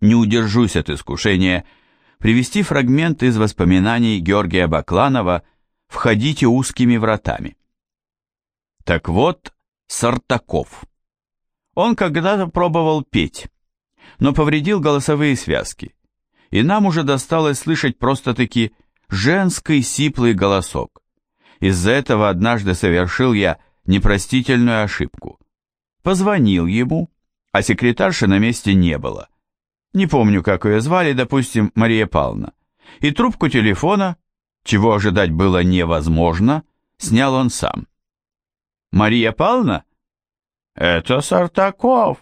не удержусь от искушения привести фрагмент из воспоминаний Георгия Бакланова «Входите узкими вратами». Так вот, Сартаков. Он когда-то пробовал петь, но повредил голосовые связки, и нам уже досталось слышать просто-таки женский сиплый голосок. Из-за этого однажды совершил я непростительную ошибку. Позвонил ему, а секретарши на месте не было. Не помню, как ее звали, допустим, Мария Павловна. И трубку телефона, чего ожидать было невозможно, снял он сам. «Мария Павловна?» «Это Сартаков».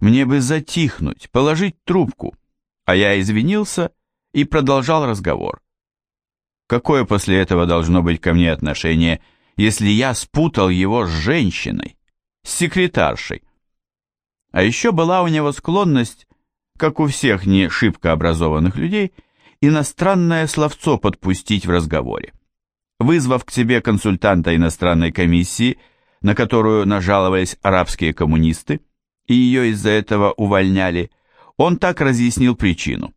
Мне бы затихнуть, положить трубку, а я извинился и продолжал разговор. Какое после этого должно быть ко мне отношение, если я спутал его с женщиной, с секретаршей? А еще была у него склонность, как у всех не шибко образованных людей, иностранное словцо подпустить в разговоре. Вызвав к себе консультанта иностранной комиссии, на которую нажаловались арабские коммунисты, и ее из-за этого увольняли, он так разъяснил причину.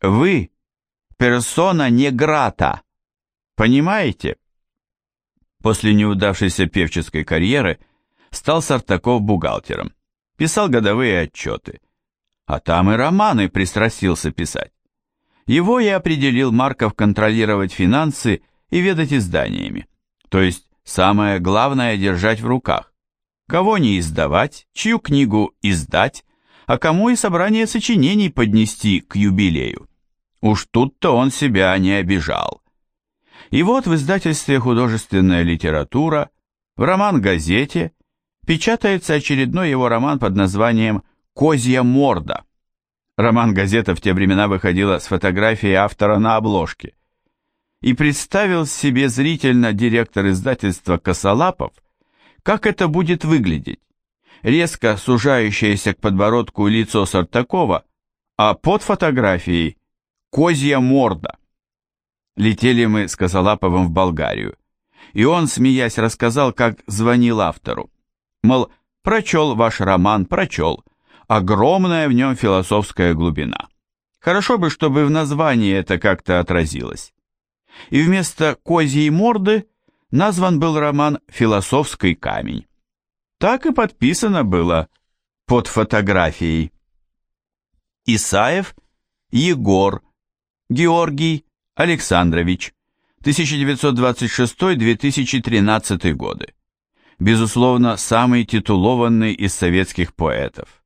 «Вы персона не грата. Понимаете? После неудавшейся певческой карьеры стал Сартаков бухгалтером. Писал годовые отчеты. А там и романы пристрастился писать. Его я определил Марков контролировать финансы и ведать изданиями. То есть самое главное держать в руках. Кого не издавать, чью книгу издать, а кому и собрание сочинений поднести к юбилею. Уж тут-то он себя не обижал. И вот в издательстве «Художественная литература» в роман-газете печатается очередной его роман под названием «Козья морда». Роман-газета в те времена выходила с фотографией автора на обложке. И представил себе зрительно директор издательства Косолапов, как это будет выглядеть. Резко сужающееся к подбородку лицо Сартакова, а под фотографией Козья морда. Летели мы с Козолаповым в Болгарию, и он, смеясь, рассказал, как звонил автору. Мол, прочел ваш роман, прочел. Огромная в нем философская глубина. Хорошо бы, чтобы в названии это как-то отразилось. И вместо «Козьей морды» назван был роман «Философский камень». Так и подписано было под фотографией. Исаев Егор Георгий Александрович, 1926-2013 годы. Безусловно, самый титулованный из советских поэтов.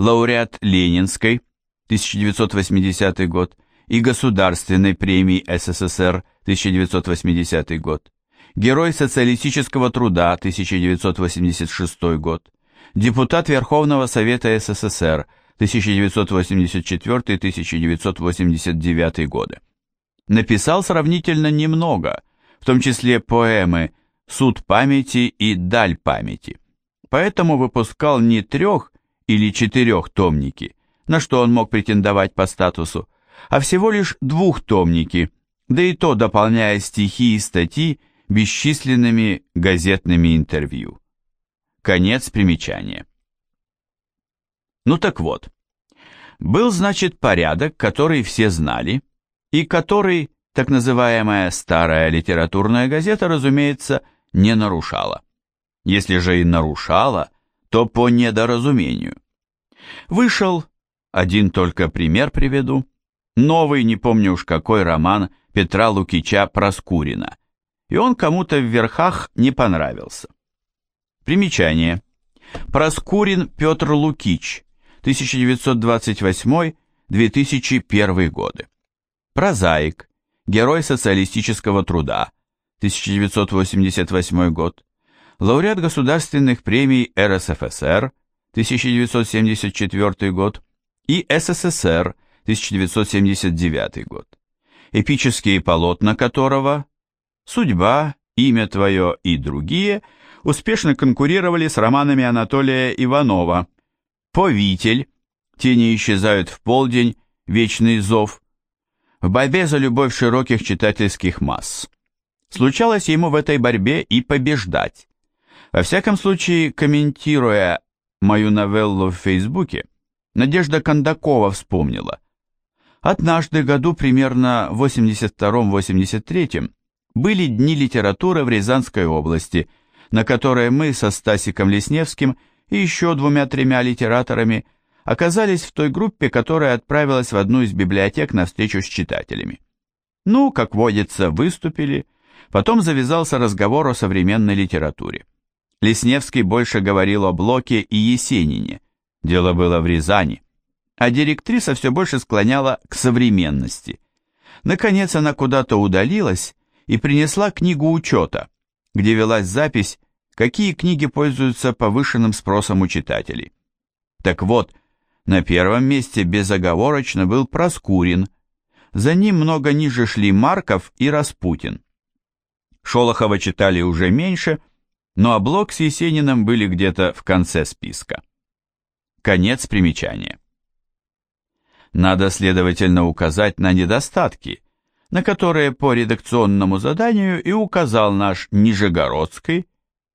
Лауреат Ленинской, 1980 год, и Государственной премии СССР, 1980 год. Герой социалистического труда, 1986 год. Депутат Верховного Совета СССР, 1984-1989 годы. Написал сравнительно немного, в том числе поэмы «Суд памяти» и «Даль памяти». Поэтому выпускал не трех или четырех томники, на что он мог претендовать по статусу, а всего лишь двухтомники, да и то дополняя стихи и статьи бесчисленными газетными интервью. Конец примечания. Ну так вот, был, значит, порядок, который все знали, и который так называемая старая литературная газета, разумеется, не нарушала. Если же и нарушала, то по недоразумению. Вышел, один только пример приведу, новый, не помню уж какой роман Петра Лукича Проскурина, и он кому-то в верхах не понравился. Примечание. Проскурин Петр Лукич, 1928-2001 годы. Прозаик, герой социалистического труда, 1988 год. Лауреат государственных премий РСФСР, 1974 год, и СССР, 1979 год. Эпические полотна которого «Судьба», «Имя твое» и другие успешно конкурировали с романами Анатолия Иванова – Повитель, тени исчезают в полдень, вечный зов. В борьбе за любовь широких читательских масс. Случалось ему в этой борьбе и побеждать. Во всяком случае, комментируя мою новеллу в Фейсбуке, Надежда Кондакова вспомнила. Однажды, году примерно в 82-83, были дни литературы в Рязанской области, на которые мы со Стасиком Лесневским и еще двумя-тремя литераторами оказались в той группе, которая отправилась в одну из библиотек на встречу с читателями. Ну, как водится, выступили, потом завязался разговор о современной литературе. Лесневский больше говорил о Блоке и Есенине, дело было в Рязани, а директриса все больше склоняла к современности. Наконец она куда-то удалилась и принесла книгу учета, где велась запись, какие книги пользуются повышенным спросом у читателей. Так вот, на первом месте безоговорочно был Проскурин, за ним много ниже шли Марков и Распутин. Шолохова читали уже меньше, но Облок с Есениным были где-то в конце списка. Конец примечания. Надо, следовательно, указать на недостатки, на которые по редакционному заданию и указал наш Нижегородский,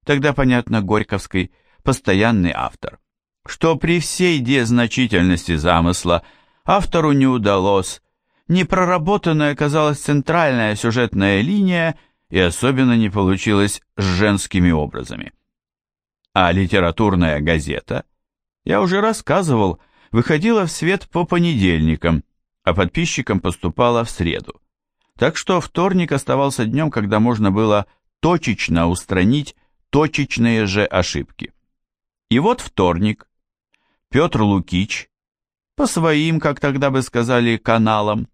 тогда, понятно, Горьковский, постоянный автор, что при всей дезначительности замысла автору не удалось, не проработанная оказалась центральная сюжетная линия и особенно не получилось с женскими образами. А литературная газета, я уже рассказывал, выходила в свет по понедельникам, а подписчикам поступала в среду. Так что вторник оставался днем, когда можно было точечно устранить точечные же ошибки. И вот вторник. Петр Лукич, по своим, как тогда бы сказали, каналам,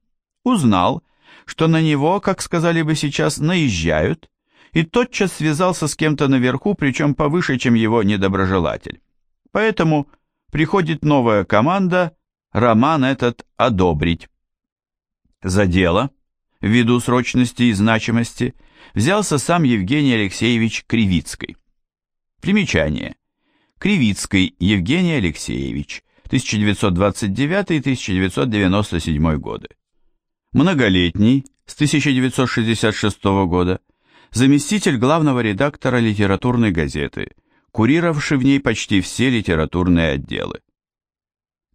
узнал, что на него, как сказали бы сейчас, наезжают, и тотчас связался с кем-то наверху, причем повыше, чем его недоброжелатель. Поэтому приходит новая команда, роман этот одобрить. За дело, ввиду срочности и значимости, взялся сам Евгений Алексеевич Кривицкий. Примечание. Кривицкий Евгений Алексеевич, 1929-1997 годы многолетний, с 1966 года, заместитель главного редактора литературной газеты, курировавший в ней почти все литературные отделы.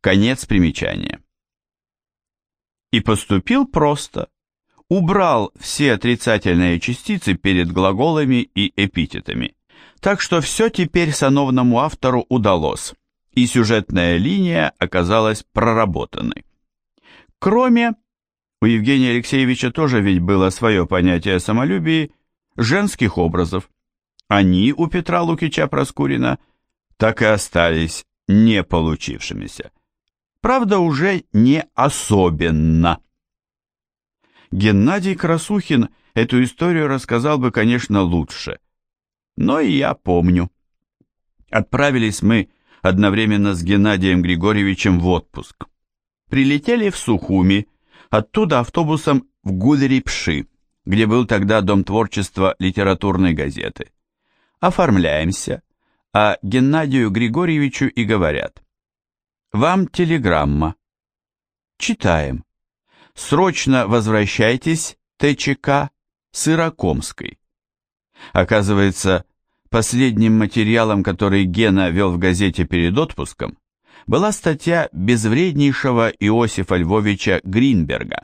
Конец примечания. И поступил просто. Убрал все отрицательные частицы перед глаголами и эпитетами. Так что все теперь сановному автору удалось, и сюжетная линия оказалась проработанной. Кроме у Евгения Алексеевича тоже ведь было свое понятие о самолюбии женских образов. Они у Петра Лукича Проскурина так и остались не получившимися. Правда, уже не особенно. Геннадий Красухин эту историю рассказал бы, конечно, лучше. Но и я помню. Отправились мы одновременно с Геннадием Григорьевичем в отпуск. Прилетели в Сухуми, Оттуда автобусом в Гудери-Пши, где был тогда Дом творчества литературной газеты. Оформляемся, а Геннадию Григорьевичу и говорят. Вам телеграмма. Читаем. Срочно возвращайтесь, ТЧК, Сырокомской. Оказывается, последним материалом, который Гена вел в газете перед отпуском, была статья безвреднейшего Иосифа Львовича Гринберга,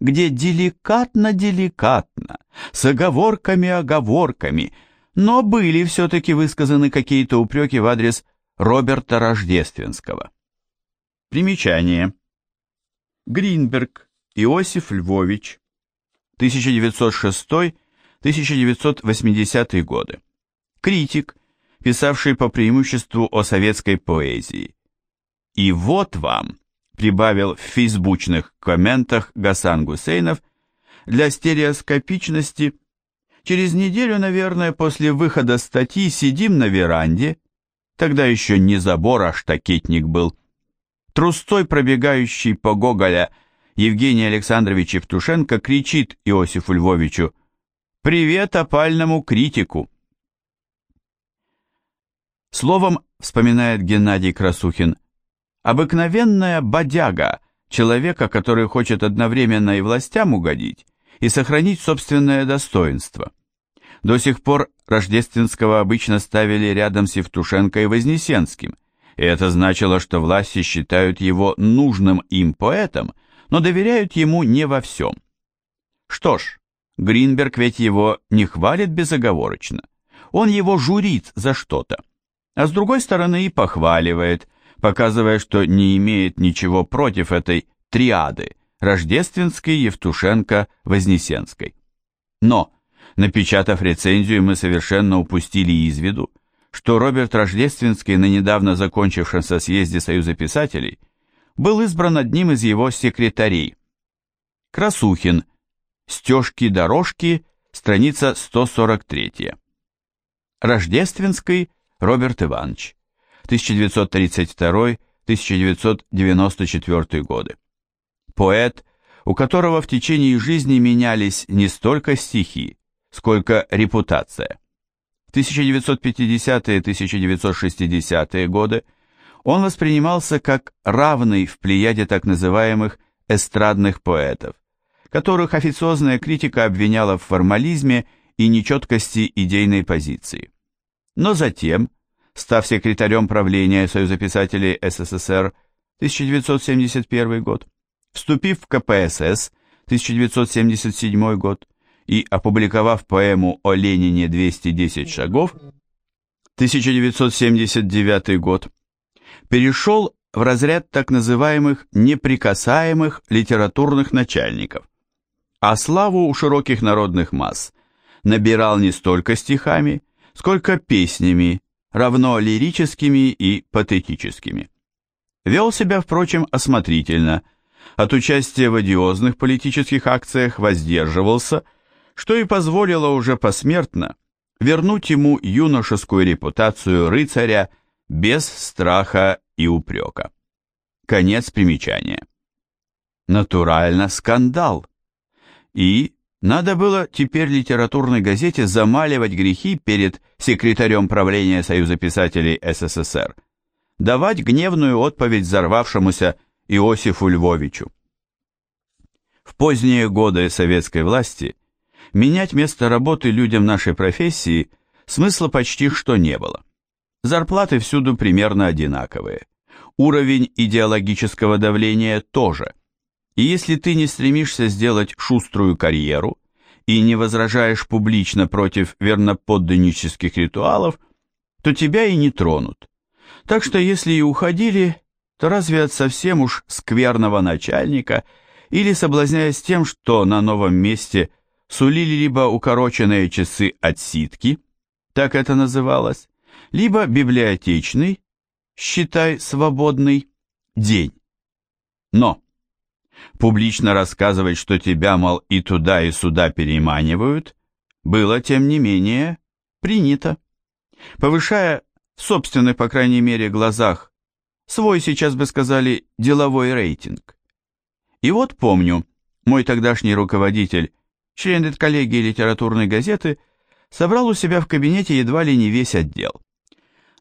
где деликатно-деликатно, с оговорками-оговорками, но были все-таки высказаны какие-то упреки в адрес Роберта Рождественского. Примечание. Гринберг Иосиф Львович, 1906-1980 годы. Критик, писавший по преимуществу о советской поэзии. И вот вам, прибавил в фейсбучных комментах Гасан Гусейнов, для стереоскопичности, через неделю, наверное, после выхода статьи сидим на веранде, тогда еще не забор, а штакетник был, трустой пробегающий по Гоголя Евгений Александрович Евтушенко кричит Иосифу Львовичу «Привет опальному критику!» Словом, вспоминает Геннадий Красухин, Обыкновенная бодяга, человека, который хочет одновременно и властям угодить, и сохранить собственное достоинство. До сих пор Рождественского обычно ставили рядом с Евтушенко и Вознесенским, И это значило, что власти считают его нужным им поэтом, но доверяют ему не во всем. Что ж, Гринберг ведь его не хвалит безоговорочно. Он его журит за что-то. А с другой стороны и похваливает, показывая, что не имеет ничего против этой триады Рождественской, Евтушенко, Вознесенской. Но, напечатав рецензию, мы совершенно упустили из виду, что Роберт Рождественский на недавно закончившемся съезде Союза писателей был избран одним из его секретарей. Красухин, Стежки-дорожки, страница 143. Рождественский Роберт Иванович, 1932-1994 годы. Поэт, у которого в течение жизни менялись не столько стихи, сколько репутация. В 1950-1960-е годы он воспринимался как равный в плеяде так называемых эстрадных поэтов, которых официозная критика обвиняла в формализме и нечеткости идейной позиции. Но затем, став секретарем правления Союза писателей СССР 1971 год, вступив в КПСС 1977 год и опубликовав поэму о Ленине «210 шагов» 1979 год, перешел в разряд так называемых неприкасаемых литературных начальников, а славу у широких народных масс набирал не столько стихами, сколько песнями, равно лирическими и патетическими. Вел себя, впрочем, осмотрительно, от участия в одиозных политических акциях воздерживался, что и позволило уже посмертно вернуть ему юношескую репутацию рыцаря без страха и упрека. Конец примечания. Натурально скандал и надо было теперь литературной газете замаливать грехи перед секретарем правления Союза писателей СССР, давать гневную отповедь взорвавшемуся Иосифу Львовичу. В поздние годы советской власти менять место работы людям нашей профессии смысла почти что не было. Зарплаты всюду примерно одинаковые. Уровень идеологического давления тоже – и если ты не стремишься сделать шуструю карьеру и не возражаешь публично против верноподданнических ритуалов, то тебя и не тронут. Так что если и уходили, то разве от совсем уж скверного начальника или соблазняясь тем, что на новом месте сулили либо укороченные часы отсидки, так это называлось, либо библиотечный, считай свободный, день. Но Публично рассказывать, что тебя, мол, и туда, и сюда переманивают, было, тем не менее, принято. Повышая в собственных, по крайней мере, глазах, свой, сейчас бы сказали, деловой рейтинг. И вот помню, мой тогдашний руководитель, член коллегии литературной газеты, собрал у себя в кабинете едва ли не весь отдел.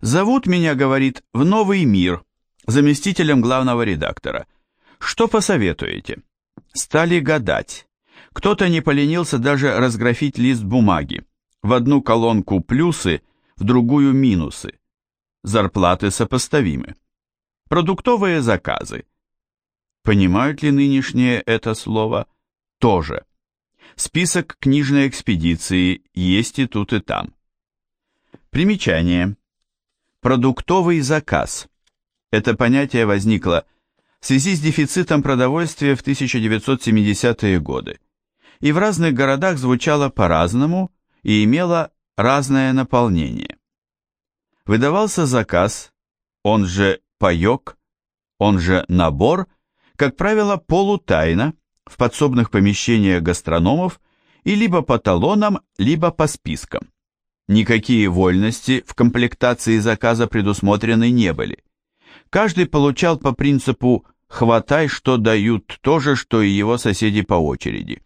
«Зовут меня, — говорит, — в новый мир, заместителем главного редактора — что посоветуете? Стали гадать. Кто-то не поленился даже разграфить лист бумаги. В одну колонку плюсы, в другую минусы. Зарплаты сопоставимы. Продуктовые заказы. Понимают ли нынешнее это слово? Тоже. Список книжной экспедиции есть и тут, и там. Примечание. Продуктовый заказ. Это понятие возникло в связи с дефицитом продовольствия в 1970-е годы, и в разных городах звучало по-разному и имело разное наполнение. Выдавался заказ, он же паек, он же набор, как правило, полутайно, в подсобных помещениях гастрономов и либо по талонам, либо по спискам. Никакие вольности в комплектации заказа предусмотрены не были. Каждый получал по принципу «хватай, что дают то же, что и его соседи по очереди».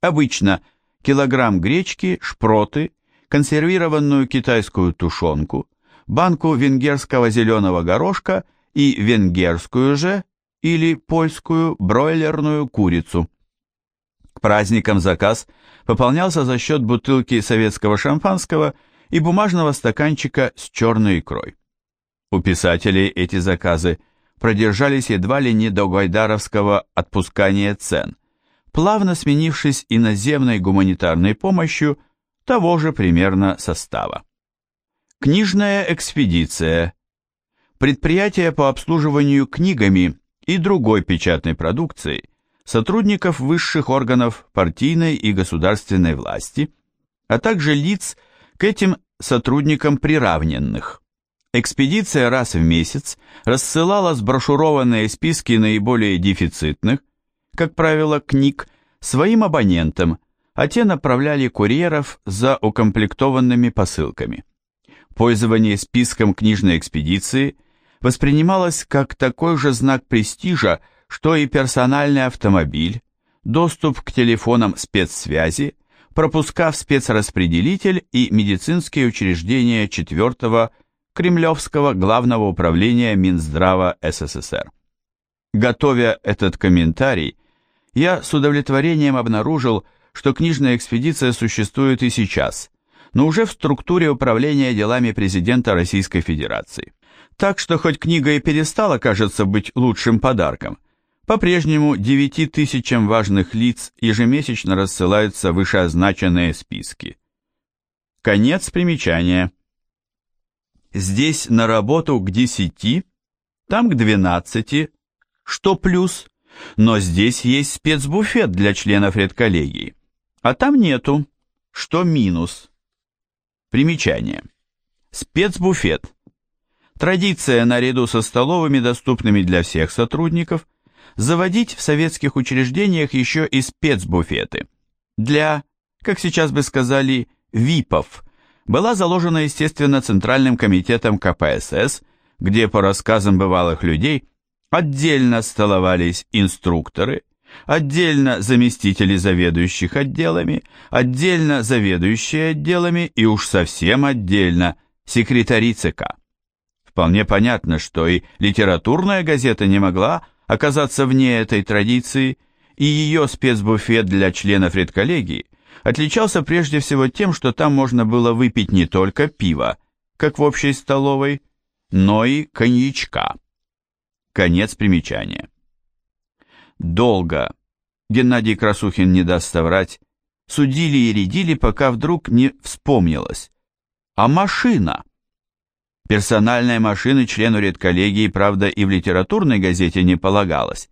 Обычно килограмм гречки, шпроты, консервированную китайскую тушенку, банку венгерского зеленого горошка и венгерскую же или польскую бройлерную курицу. К праздникам заказ пополнялся за счет бутылки советского шампанского и бумажного стаканчика с черной икрой. У писателей эти заказы продержались едва ли не до гайдаровского отпускания цен, плавно сменившись иноземной гуманитарной помощью того же примерно состава. Книжная экспедиция. Предприятие по обслуживанию книгами и другой печатной продукцией сотрудников высших органов партийной и государственной власти, а также лиц к этим сотрудникам приравненных. Экспедиция раз в месяц рассылала сброшурованные списки наиболее дефицитных, как правило, книг, своим абонентам, а те направляли курьеров за укомплектованными посылками. Пользование списком книжной экспедиции воспринималось как такой же знак престижа, что и персональный автомобиль, доступ к телефонам спецсвязи, пропуска в спецраспределитель и медицинские учреждения 4 Кремлевского Главного управления Минздрава СССР. Готовя этот комментарий, я с удовлетворением обнаружил, что книжная экспедиция существует и сейчас, но уже в структуре управления делами президента Российской Федерации. Так что хоть книга и перестала, кажется, быть лучшим подарком, по-прежнему 9 тысячам важных лиц ежемесячно рассылаются вышеозначенные списки. Конец примечания. Здесь на работу к 10, там к 12, что плюс, но здесь есть спецбуфет для членов редколлегии, а там нету, что минус. Примечание. Спецбуфет. Традиция наряду со столовыми, доступными для всех сотрудников, заводить в советских учреждениях еще и спецбуфеты. Для, как сейчас бы сказали, ВИПов, была заложена, естественно, Центральным комитетом КПСС, где, по рассказам бывалых людей, отдельно столовались инструкторы, отдельно заместители заведующих отделами, отдельно заведующие отделами и уж совсем отдельно секретари ЦК. Вполне понятно, что и литературная газета не могла оказаться вне этой традиции, и ее спецбуфет для членов редколлегии отличался прежде всего тем, что там можно было выпить не только пиво, как в общей столовой, но и коньячка. Конец примечания. Долго, Геннадий Красухин не даст соврать, судили и рядили, пока вдруг не вспомнилось. А машина? Персональной машины члену редколлегии, правда, и в литературной газете не полагалось.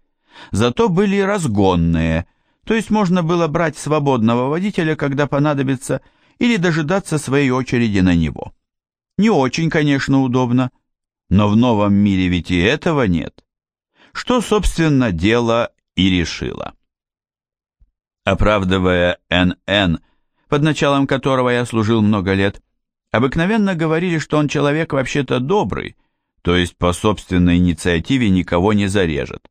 Зато были разгонные, то есть можно было брать свободного водителя, когда понадобится, или дожидаться своей очереди на него. Не очень, конечно, удобно, но в новом мире ведь и этого нет. Что, собственно, дело и решило. Оправдывая НН, под началом которого я служил много лет, Обыкновенно говорили, что он человек вообще-то добрый, то есть по собственной инициативе никого не зарежет.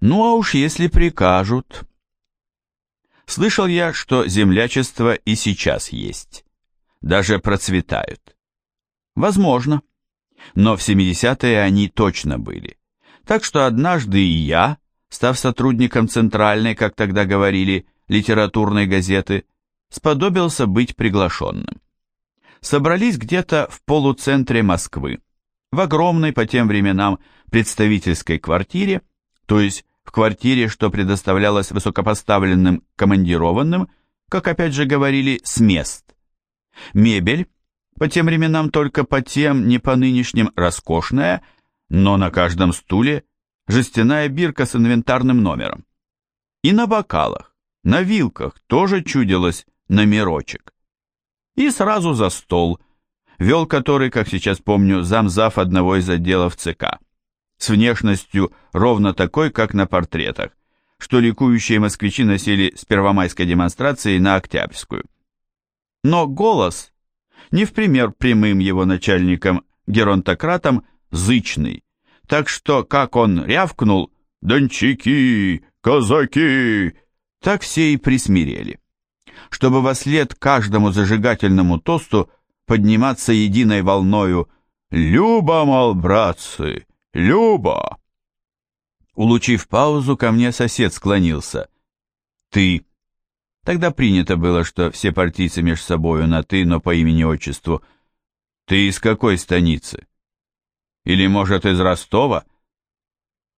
Ну а уж если прикажут... Слышал я, что землячество и сейчас есть. Даже процветают. Возможно. Но в 70-е они точно были. Так что однажды и я, став сотрудником центральной, как тогда говорили, литературной газеты, сподобился быть приглашенным собрались где-то в полуцентре Москвы, в огромной по тем временам представительской квартире, то есть в квартире, что предоставлялось высокопоставленным командированным, как опять же говорили, с мест. Мебель, по тем временам только по тем, не по нынешним, роскошная, но на каждом стуле жестяная бирка с инвентарным номером. И на бокалах, на вилках тоже чудилось номерочек и сразу за стол, вел который, как сейчас помню, замзав одного из отделов ЦК, с внешностью ровно такой, как на портретах, что ликующие москвичи носили с первомайской демонстрацией на Октябрьскую. Но голос, не в пример прямым его начальникам, геронтократам, зычный, так что, как он рявкнул «Дончики! Казаки!», так все и присмирели чтобы во след каждому зажигательному тосту подниматься единой волною «Люба, мол, братцы, Люба!» Улучив паузу, ко мне сосед склонился. «Ты». Тогда принято было, что все партийцы между собою на «ты», но по имени-отчеству. «Ты из какой станицы?» Или, может, из Ростова?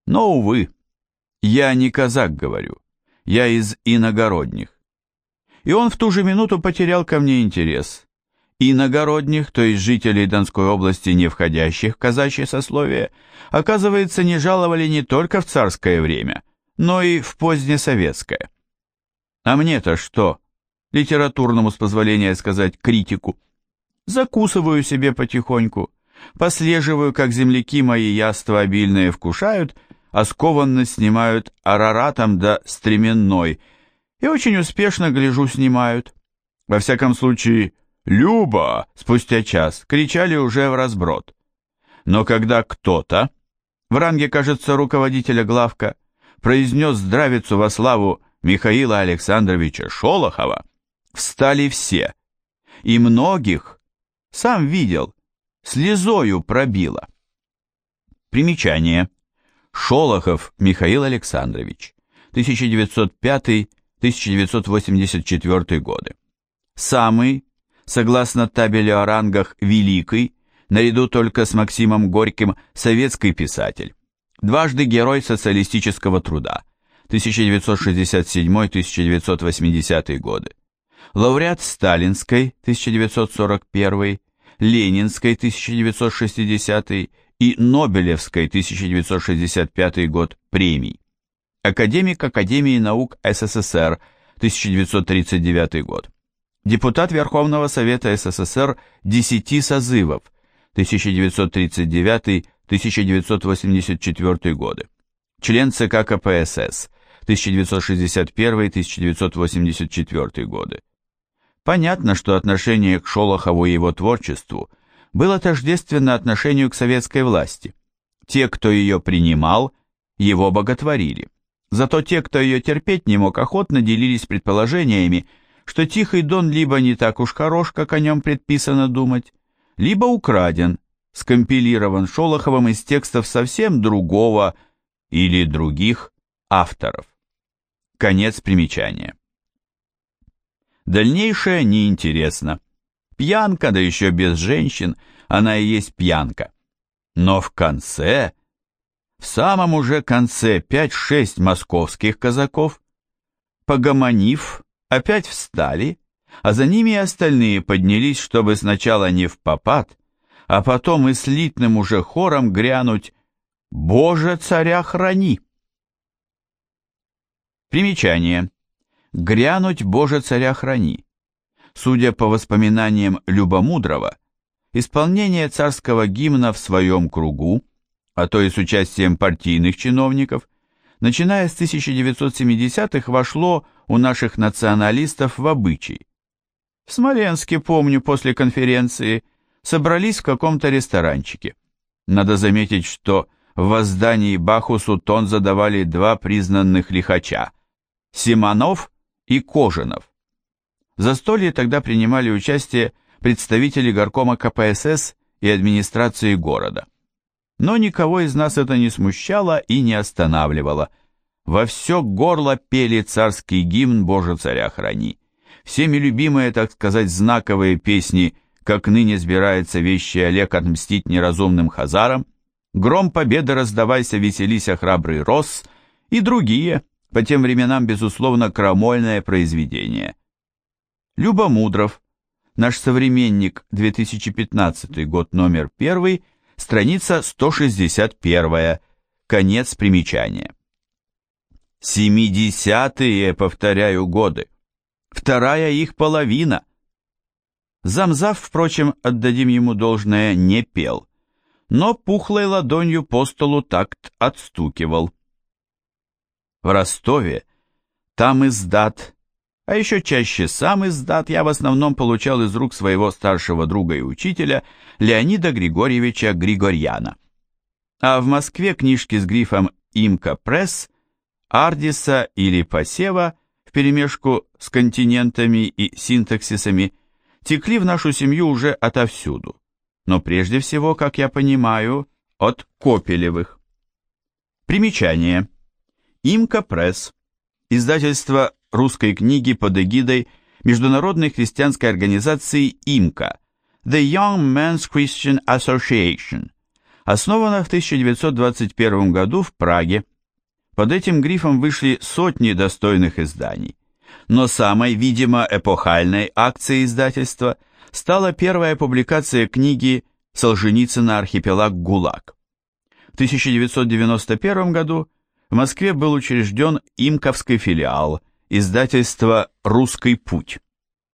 Но, увы, я не казак говорю, я из иногородних. И он в ту же минуту потерял ко мне интерес. Иногородних, то есть жителей Донской области, не входящих в казачье сословие, оказывается, не жаловали не только в царское время, но и в позднесоветское. А мне-то что? Литературному, с позволения сказать, критику. Закусываю себе потихоньку, послеживаю, как земляки мои яства обильные вкушают, а скованно снимают араратом да стременной, и очень успешно, гляжу, снимают. Во всяком случае, «Люба!» спустя час кричали уже в разброд. Но когда кто-то, в ранге, кажется, руководителя главка, произнес здравицу во славу Михаила Александровича Шолохова, встали все, и многих, сам видел, слезою пробило. Примечание. Шолохов Михаил Александрович, 1905-1984 годы. Самый, согласно табелю о рангах, великий, наряду только с Максимом Горьким, советский писатель, дважды герой социалистического труда, 1967-1980 годы, лауреат Сталинской, 1941, Ленинской, 1960 и Нобелевской, 1965 год премий, академик Академии наук СССР, 1939 год, депутат Верховного Совета СССР 10 созывов, 1939-1984 годы, член ЦК КПСС, 1961-1984 годы. Понятно, что отношение к Шолохову и его творчеству было тождественно отношению к советской власти. Те, кто ее принимал, его боготворили. Зато те, кто ее терпеть не мог, охотно делились предположениями, что Тихий Дон либо не так уж хорош, как о нем предписано думать, либо украден, скомпилирован Шолоховым из текстов совсем другого или других авторов. Конец примечания. Дальнейшее неинтересно. Пьянка, да еще без женщин, она и есть пьянка. Но в конце, в самом уже конце, пять-шесть московских казаков, погомонив, опять встали, а за ними остальные поднялись, чтобы сначала не в попад, а потом и слитным уже хором грянуть «Боже, царя храни!» Примечание. «Грянуть, Боже, царя храни». Судя по воспоминаниям Любомудрого, исполнение царского гимна в своем кругу, а то и с участием партийных чиновников, начиная с 1970-х вошло у наших националистов в обычай. В Смоленске, помню, после конференции собрались в каком-то ресторанчике. Надо заметить, что в воздании Бахусу тон задавали два признанных лихача – Симонов и Кожинов. В застолье тогда принимали участие представители горкома КПСС и администрации города. Но никого из нас это не смущало и не останавливало. Во все горло пели царский гимн «Боже царя храни». Всеми любимые, так сказать, знаковые песни «Как ныне сбирается вещий Олег отмстить неразумным хазарам», «Гром победы раздавайся, веселися, храбрый рос» и другие – по тем временам, безусловно, крамольное произведение. Люба Мудров, наш современник, 2015 год, номер 1, страница 161, конец примечания. Семидесятые, повторяю, годы. Вторая их половина. Замзав, впрочем, отдадим ему должное, не пел, но пухлой ладонью по столу такт отстукивал в Ростове, там издат, а еще чаще сам издат я в основном получал из рук своего старшего друга и учителя Леонида Григорьевича Григорьяна. А в Москве книжки с грифом «Имка Пресс», «Ардиса» или «Посева» вперемешку с континентами и синтаксисами текли в нашу семью уже отовсюду, но прежде всего, как я понимаю, от Копелевых. Примечание – Имка Пресс, издательство русской книги под эгидой Международной христианской организации ИМКА, The Young Men's Christian Association, основана в 1921 году в Праге. Под этим грифом вышли сотни достойных изданий. Но самой, видимо, эпохальной акцией издательства стала первая публикация книги Солженицына «Архипелаг ГУЛАГ». В 1991 году в Москве был учрежден Имковский филиал издательства «Русский путь».